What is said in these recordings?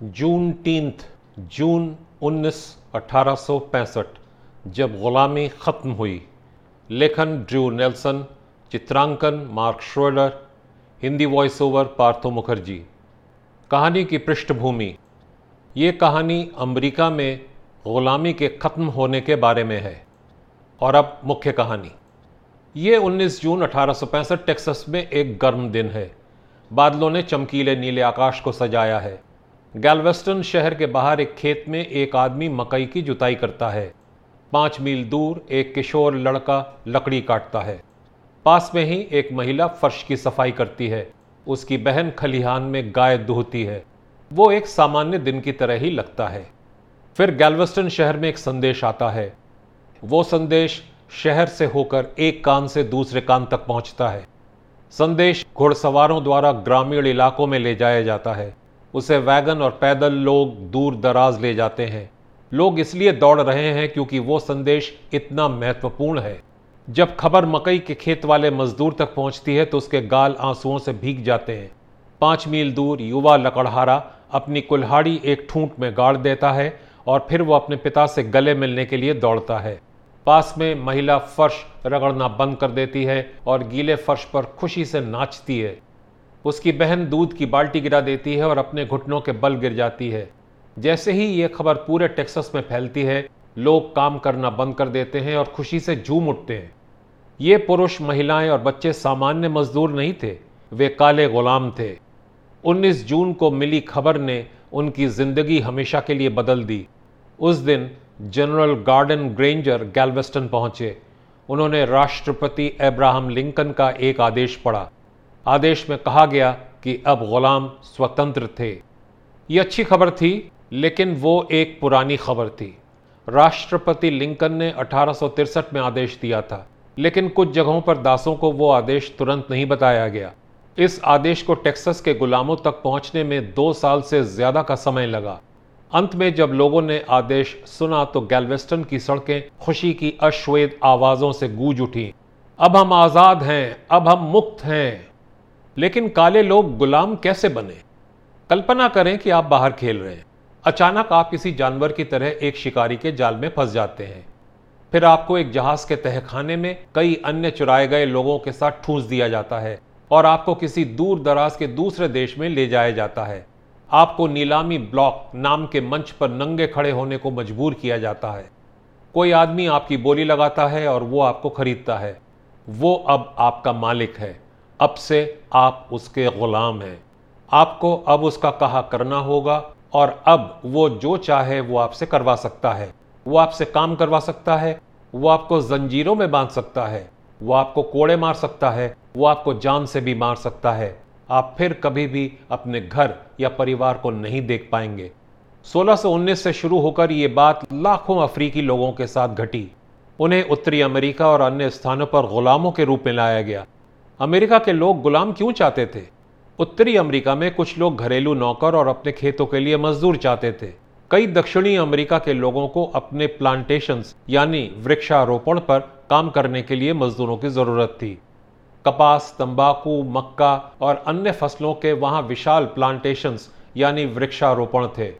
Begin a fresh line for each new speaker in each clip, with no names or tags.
जून टींथ जून उन्नीस अठारह जब गुलामी ख़त्म हुई। लेखन ड्रू नेल्सन, चित्रांकन Mark Schroeder Hindi voice over Partho Mukherjee. कहानी की पृष्ठभूमि। ये कहानी अमेरिका में ग़ुलामी के ख़त्म होने के बारे में है, और अब मुख्य कहानी। ये 19 जून अठारह टेक्सास में एक गर्म दिन है। बादलों ने चमकीले नीले आकाश को सजाया है। गैलवेस्टन शहर के बाहर एक खेत में एक आदमी मकई की जुताई करता है। पाँच मील दूर एक किशोर लड़का लकड़ी काटता है। पास में ही एक महिला फर्श की सफ़ाई करती है। उसकी बहन खलिहान में गाय दूहती है। वो एक सामान्य दिन की तरह ही लगता है। फिर गैलवेस्टन शहर में एक संदेश आता है। वो संदेश शहर से होकर एक कान से दूसरे कान तक पहुँचता है। संदेश घुड़सवारों द्वारा ग्रामीण इलाकों में ले जाया जाता है। उसे वैगन और पैदल लोग दूर दराज ले जाते हैं। लोग इसलिए दौड़ रहे हैं क्योंकि वो संदेश इतना महत्वपूर्ण है। जब खबर मकई के खेत वाले मजदूर तक पहुँचती है तो उसके गाल आंसुओं से भीग जाते हैं। पाँच मील दूर युवा लकड़हारा अपनी कुल्हाड़ी एक ठूंठ में गाड़ देता है और फिर वो अपने पिता से गले मिलने के लिए दौड़ता है। पास में महिला फर्श रगड़ना बंद कर देती है और गीले फर्श पर खुशी से नाचती है। उसकी बहन दूध की बाल्टी गिरा देती है और अपने घुटनों के बल गिर जाती है। जैसे ही ये खबर पूरे टेक्सास में फैलती है, लोग काम करना बंद कर देते हैं और खुशी से झूम उठते हैं। ये पुरुष महिलाएँ और बच्चे सामान्य मजदूर नहीं थे, वे काले गुलाम थे। 19 जून को मिली खबर ने उनकी ज़िंदगी हमेशा के लिए बदल दी। उस दिन जनरल गार्डन ग्रेंजर गैलवेस्टन पहुँचे। उन्होंने राष्ट्रपति अब्राहम लिंकन का एक आदेश पढ़ा। आदेश में कहा गया कि अब गुलाम स्वतंत्र थे। ये अच्छी खबर थी, लेकिन वो एक पुरानी खबर थी। राष्ट्रपति लिंकन ने अठारह में आदेश दिया था, लेकिन कुछ जगहों पर दासों को वो आदेश तुरंत नहीं बताया गया। इस आदेश को टेक्सास के गुलामों तक पहुँचने में दो साल से ज़्यादा का समय लगा। अंत में जब लोगों ने आदेश सुना तो गैलवेस्टन की सड़कें खुशी की अश्वेत आवाजों से गूंज उठी। अब हम आज़ाद हैं, अब हम मुक्त हैं। लेकिन काले लोग गुलाम कैसे बने? कल्पना करें कि आप बाहर खेल रहे हैं। अचानक आप किसी जानवर की तरह एक शिकारी के जाल में फंस जाते हैं। फिर आपको एक जहाज़ के तहखाने में कई अन्य चुराए गए लोगों के साथ ठूंस दिया जाता है और आपको किसी दूर दराज के दूसरे देश में ले जाया जाता है। आपको नीलामी ब्लॉक नाम के मंच पर नंगे खड़े होने को मजबूर किया जाता है। कोई आदमी आपकी बोली लगाता है और वो आपको खरीदता है। वो अब आपका मालिक है। अब से आप उसके गुलाम हैं। आपको अब उसका कहा करना होगा और अब वो जो चाहे वो आपसे करवा सकता है। वो आपसे काम करवा सकता है। वो आपको जंजीरों में बाँध सकता है। वो आपको कोड़े मार सकता है। वो आपको जान से भी मार सकता है। आप फिर कभी भी अपने घर या परिवार को नहीं देख पाएँगे। 1619 से शुरू होकर ये बात लाखों अफ्रीकी लोगों के साथ घटी। उन्हें उत्तरी अमेरिका और अन्य स्थानों पर गुलामों के रूप में लाया गया। अमेरिका के लोग गुलाम क्यों चाहते थे? उत्तरी अमेरिका में कुछ लोग घरेलू नौकर और अपने खेतों के लिए मजदूर चाहते थे। कई दक्षिणी अमेरिका के लोगों को अपने प्लांटेशंस यानी वृक्षारोपण पर काम करने के लिए मजदूरों की ज़रूरत थी। कपास, तंबाकू, मक्का और अन्य फ़सलों के वहाँ विशाल प्लांटेशंस यानी वृक्षारोपण थे।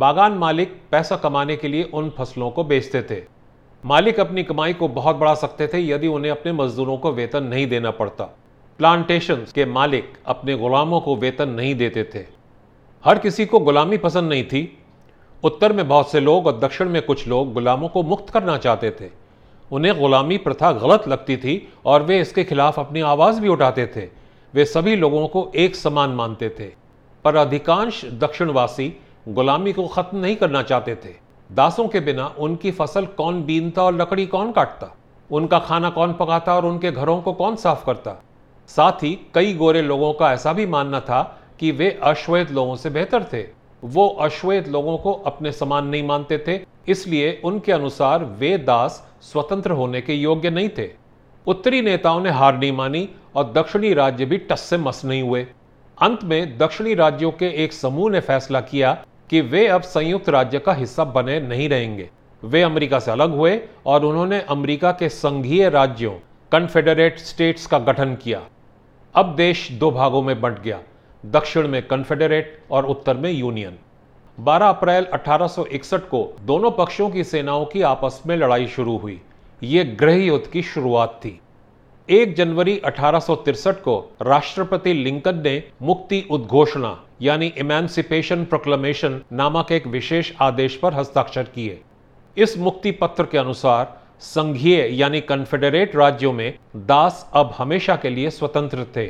बागान मालिक पैसा कमाने के लिए उन फ़सलों को बेचते थे। मालिक अपनी कमाई को बहुत बढ़ा सकते थे, यदि उन्हें अपने मजदूरों को वेतन नहीं देना पड़ता। प्लांटेशन के मालिक अपने गुलामों को वेतन नहीं देते थे। हर किसी को गुलामी पसंद नहीं थी। उत्तर में बहुत से लोग और दक्षिण में कुछ लोग गुलामों को मुक्त करना चाहते थे। उन्हें गुलामी प्रथा गलत लगती थी और वे इसके खिलाफ अपनी आवाज़ भी उठाते थे। वे सभी लोगों को एक समान मानते थे। पर अधिकांश दक्षिणवासी गुलामी को खत्म नहीं करना चाहते थे। दासों के बिना उनकी फ़सल कौन बीनता और लकड़ी कौन काटता? उनका खाना कौन पकाता और उनके घरों को कौन साफ़ करता? साथ ही कई गोरे लोगों का ऐसा भी मानना था कि वे अश्वेत लोगों से बेहतर थे। वो अश्वेत लोगों को अपने समान नहीं मानते थे, इसलिए उनके अनुसार वे दास स्वतंत्र होने के योग्य नहीं थे। उत्तरी नेताओं ने हार नहीं मानी और दक्षिणी राज्य भी टस से मस नहीं हुए। अंत में दक्षिणी राज्यों के एक समूह ने फैसला किया कि वे अब संयुक्त राज्य का हिस्सा बने नहीं रहेंगे। वे अमेरिका से अलग हुए और उन्होंने अमेरिका के संघीय राज्यों कन्फेडरेट स्टेट्स का गठन किया। अब देश दो भागों में बंट गया, दक्षिण में कन्फेडरेट और उत्तर में यूनियन 12 अप्रैल 1861 को दोनों पक्षों की सेनाओं की आपस में लड़ाई शुरू हुई। ये गृह युद्ध की शुरुआत थी। 1 जनवरी अठारह को राष्ट्रपति लिंकन ने मुक्ति उद्घोषणा, यानी इमेंसिपेशन प्रोक्लेमेशन नामक एक विशेष आदेश पर हस्ताक्षर किए। इस मुक्ति पत्र के अनुसार, संघीय, यानी कन्फेडरेट राज्यों में दास अब हमेशा के लिए स्वतंत्र थे।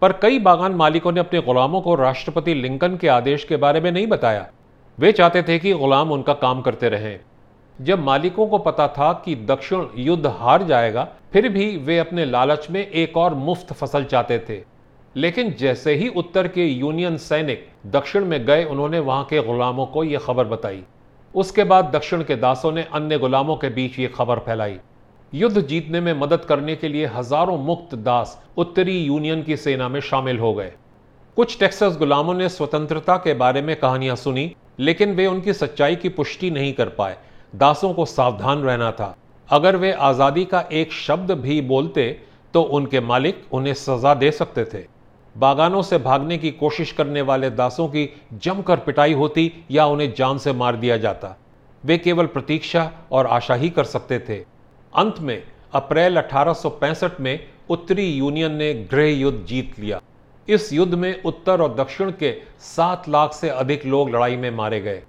पर कई बागान मालिकों ने अपने गुलामों को राष्ट्रपति लिंकन के आदेश के बारे में नहीं बताया। वे चाहते थे कि गुलाम उनका काम करते रहें। जब मालिकों को पता था कि दक्षिण युद्ध हार जाएगा फिर भी वे अपने लालच में एक और मुफ़्त फ़सल चाहते थे। लेकिन जैसे ही उत्तर के यूनियन सैनिक दक्षिण में गए, उन्होंने वहाँ के गुलामों को यह खबर बताई। उसके बाद दक्षिण के दासों ने अन्य गुलामों के बीच ये खबर फैलाई। युद्ध जीतने में मदद करने के लिए हज़ारों मुक्त दास उत्तरी यूनियन की सेना में शामिल हो गए। कुछ टेक्सास गुलामों ने स्वतंत्रता के बारे में कहानियाँ सुनी, लेकिन वे उनकी सच्चाई की पुष्टि नहीं कर पाए। दासों को सावधान रहना था। अगर वे आज़ादी का एक शब्द भी बोलते तो उनके मालिक उन्हें सजा दे सकते थे। बागानों से भागने की कोशिश करने वाले दासों की जमकर पिटाई होती या उन्हें जान से मार दिया जाता। वे केवल प्रतीक्षा और आशा ही कर सकते थे। अंत में, अप्रैल 1865 में उत्तरी यूनियन ने गृह युद्ध जीत लिया। इस युद्ध में उत्तर और दक्षिण के सात लाख से अधिक लोग लड़ाई में मारे गए।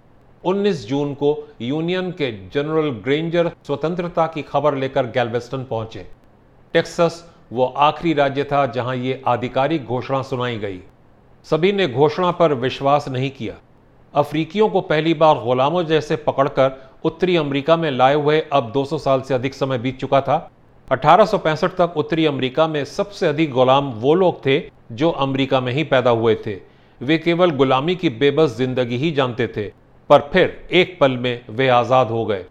19 जून को यूनियन के जनरल ग्रेंजर स्वतंत्रता की खबर लेकर गैल्वेस्टन पहुँचे। टेक्सास वो आखिरी राज्य था जहाँ ये आधिकारिक घोषणा सुनाई गई। सभी ने घोषणा पर विश्वास नहीं किया। अफ्रीकियों को पहली बार गुलामों जैसे पकड़कर उत्तरी अमेरिका में लाए हुए अब 200 साल से अधिक समय बीत चुका था। 1865 तक उत्तरी अमेरिका में सबसे अधिक गुलाम वो लोग थे जो अमेरिका में ही पैदा हुए थे। वे केवल गुलामी की बेबस ज़िंदगी ही जानते थे। पर फिर एक पल में वे आज़ाद हो गए।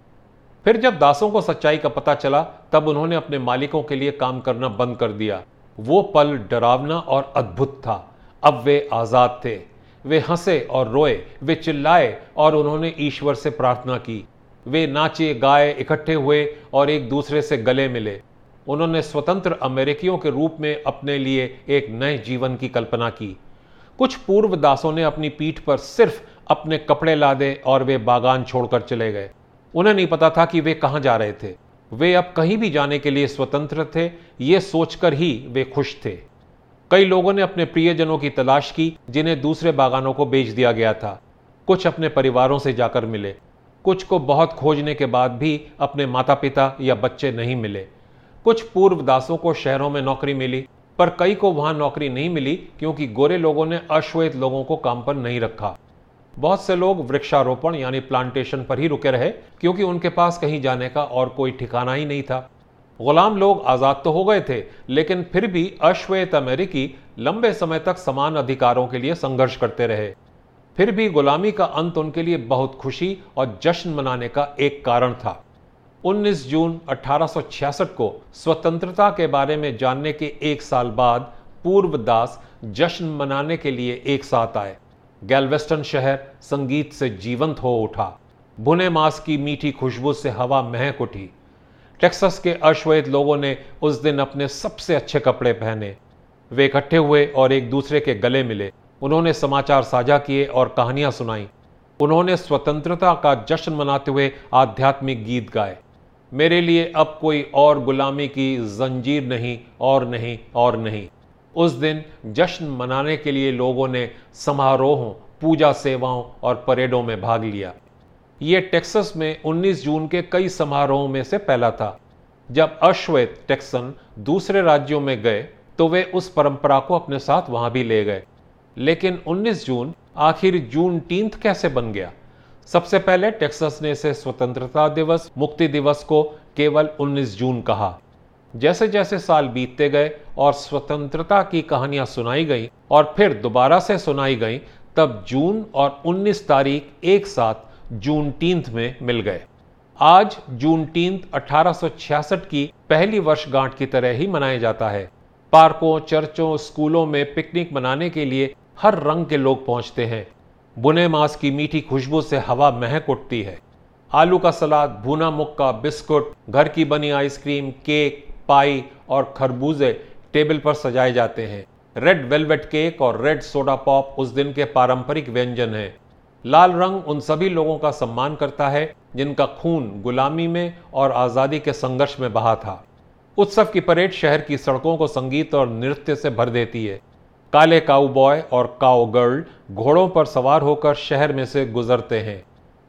फिर जब दासों को सच्चाई का पता चला, तब उन्होंने अपने मालिकों के लिए काम करना बंद कर दिया। वो पल डरावना और अद्भुत था। अब वे आज़ाद थे। वे हंसे और रोए, वे चिल्लाए और उन्होंने ईश्वर से प्रार्थना की। वे नाचे, गाए, इकट्ठे हुए और एक दूसरे से गले मिले। उन्होंने स्वतंत्र अमेरिकियों के रूप में अपने लिए एक नए जीवन की कल्पना की। कुछ पूर्व दासों ने अपनी पीठ पर सिर्फ़ अपने कपड़े लादे और वे बागान छोड़कर चले गए। उन्हें नहीं पता था कि वे कहाँ जा रहे थे। वे अब कहीं भी जाने के लिए स्वतंत्र थे, ये सोचकर ही वे खुश थे। कई लोगों ने अपने प्रियजनों की तलाश की, जिन्हें दूसरे बागानों को बेच दिया गया था। कुछ अपने परिवारों से जाकर मिले। कुछ को बहुत खोजने के बाद भी अपने माता पिता या बच्चे नहीं मिले। कुछ पूर्व दासों को शहरों में नौकरी मिली, पर कई को वहाँ नौकरी नहीं मिली, क्योंकि गोरे लोगों ने अश्वेत लोगों को काम पर नहीं रखा। बहुत से लोग वृक्षारोपण यानी प्लांटेशन पर ही रुके रहे, क्योंकि उनके पास कहीं जाने का और कोई ठिकाना ही नहीं था। गुलाम लोग आज़ाद तो हो गए थे, लेकिन फिर भी अश्वेत अमेरिकी लंबे समय तक समान अधिकारों के लिए संघर्ष करते रहे। फिर भी गुलामी का अंत उनके लिए बहुत खुशी और जश्न मनाने का एक कारण था। 19 जून 1866 को स्वतंत्रता के बारे में जानने के एक साल बाद पूर्व दास जश्न मनाने के लिए एक साथ आए। गैलवेस्टन शहर संगीत से जीवंत हो उठा। भुने मांस की मीठी खुशबू से हवा महक उठी। टेक्सास के अश्वेत लोगों ने उस दिन अपने सबसे अच्छे कपड़े पहने। वे इकट्ठे हुए और एक दूसरे के गले मिले। उन्होंने समाचार साझा किए और कहानियाँ सुनाई। उन्होंने स्वतंत्रता का जश्न मनाते हुए आध्यात्मिक गीत गाए। मेरे लिए अब कोई और गुलामी की जंजीर नहीं, और नहीं और नहीं। उस दिन जश्न मनाने के लिए लोगों ने समारोहों, पूजा सेवाओं और परेडों में भाग लिया। ये टेक्सास में 19 जून के कई समारोहों में से पहला था। जब अश्वेत टेक्सन दूसरे राज्यों में गए तो वे उस परंपरा को अपने साथ वहाँ भी ले गए। लेकिन 19 जून, आखिर जून टींथ कैसे बन गया? सबसे पहले टेक्सास ने इसे स्वतंत्रता दिवस, मुक्ति दिवस को केवल 19 जून कहा। जैसे जैसे साल बीतते गए और स्वतंत्रता की कहानियाँ सुनाई गई और फिर दोबारा से सुनाई गई, तब जून और 19 तारीख एक साथ जून टींथ में मिल गए। आज जून टींथ अठारह की पहली वर्षगांठ की तरह ही मनाया जाता है। पार्कों, चर्चों, स्कूलों में पिकनिक मनाने के लिए हर रंग के लोग पहुँचते हैं। बुने मांस की मीठी खुशबू से हवा महक उठती है। आलू का सलाद, भुना मुक्का, बिस्कुट, घर की बनी आइसक्रीम, केक पाई और खरबूजे टेबल पर सजाए जाते हैं। रेड वेलवेट केक और रेड सोडा पॉप उस दिन के पारंपरिक व्यंजन हैं। लाल रंग उन सभी लोगों का सम्मान करता है, जिनका खून गुलामी में और आज़ादी के संघर्ष में बहा था। उत्सव की परेड शहर की सड़कों को संगीत और नृत्य से भर देती है। काले काउ बॉय और काउ गर्ल घोड़ों पर सवार होकर शहर में से गुजरते हैं।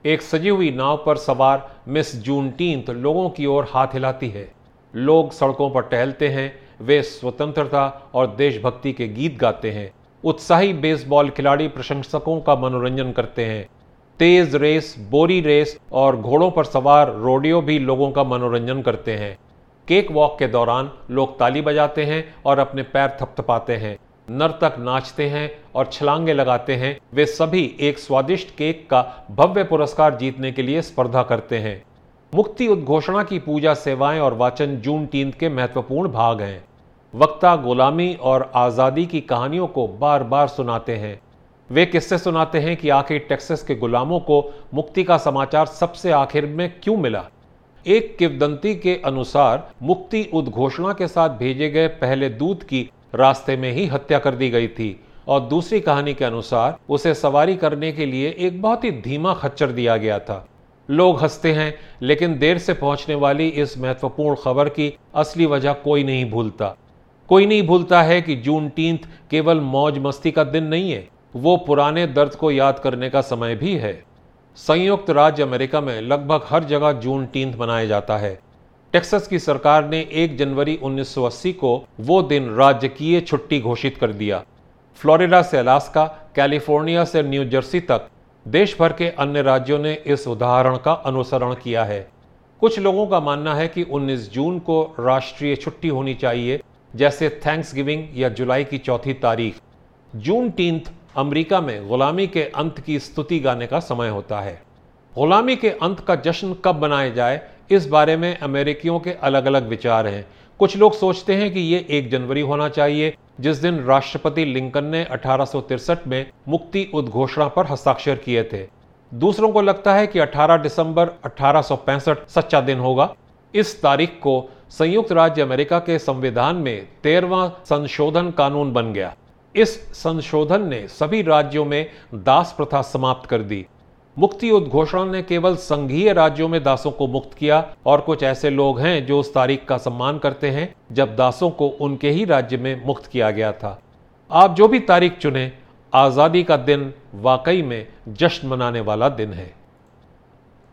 एक सजी हुई नाव पर सवार मिस जून लोगों की ओर हाथ हिलाती है। लोग सड़कों पर टहलते हैं, वे स्वतंत्रता और देशभक्ति के गीत गाते हैं। उत्साही बेसबॉल खिलाड़ी प्रशंसकों का मनोरंजन करते हैं। तेज रेस, बोरी रेस और घोड़ों पर सवार रोडियो भी लोगों का मनोरंजन करते हैं। केक वॉक के दौरान लोग ताली बजाते हैं और अपने पैर थपथपाते हैं। नर्तक नाचते हैं और छलांगे लगाते हैं। वे सभी एक स्वादिष्ट केक का भव्य पुरस्कार जीतने के लिए स्पर्धा करते हैं। मुक्ति उद्घोषणा की पूजा सेवाएँ और वाचन जून टीन के महत्वपूर्ण भाग हैं। वक्ता गुलामी और आज़ादी की कहानियों को बार बार सुनाते हैं। वे किस्से सुनाते हैं कि आखिर टेक्सास के गुलामों को मुक्ति का समाचार सबसे आखिर में क्यों मिला? एक किवदंती के अनुसार मुक्ति उद्घोषणा के साथ भेजे गए पहले दूत की रास्ते में ही हत्या कर दी गई थी और दूसरी कहानी के अनुसार उसे सवारी करने के लिए एक बहुत ही धीमा खच्चर दिया गया था। लोग हँसते हैं, लेकिन देर से पहुँचने वाली इस महत्वपूर्ण खबर की असली वजह कोई नहीं भूलता। कोई नहीं भूलता है कि जून टींथ केवल मौज मस्ती का दिन नहीं है, वो पुराने दर्द को याद करने का समय भी है। संयुक्त राज्य अमेरिका में लगभग हर जगह जून टींथ मनाया जाता है। टेक्सास की सरकार ने 1 जनवरी 1980 को वो दिन राजकीय छुट्टी घोषित कर दिया। फ्लोरिडा से अलास्का, कैलिफ़ोर्निया से न्यू जर्सी तक देश भर के अन्य राज्यों ने इस उदाहरण का अनुसरण किया है। कुछ लोगों का मानना है कि 19 जून को राष्ट्रीय छुट्टी होनी चाहिए, जैसे थैंक्स गिविंग या जुलाई की चौथी तारीख। जून टींथ अमरीका में गुलामी के अंत की स्तुति गाने का समय होता है। गुलामी के अंत का जश्न कब बनाया जाए, इस बारे में अमेरिकियों के अलग अलग विचार हैं। कुछ लोग सोचते हैं कि ये एक जनवरी होना चाहिए, जिस दिन राष्ट्रपति लिंकन ने अठारह में मुक्ति उद्घोषणा पर हस्ताक्षर किए थे। दूसरों को लगता है कि 18 दिसंबर अठारह सौ पैंसठ सच्चा दिन होगा। इस तारीख को संयुक्त राज्य अमेरिका के संविधान में तेरवा संशोधन कानून बन गया। इस संशोधन ने सभी राज्यों में दास प्रथा समाप्त कर दी। मुक्ति उद्घोषणा ने केवल संघीय राज्यों में दासों को मुक्त किया, और कुछ ऐसे लोग हैं जो उस तारीख का सम्मान करते हैं, जब दासों को उनके ही राज्य में मुक्त किया गया था। आप जो भी तारीख चुने, आज़ादी का दिन वाकई में जश्न मनाने वाला दिन है।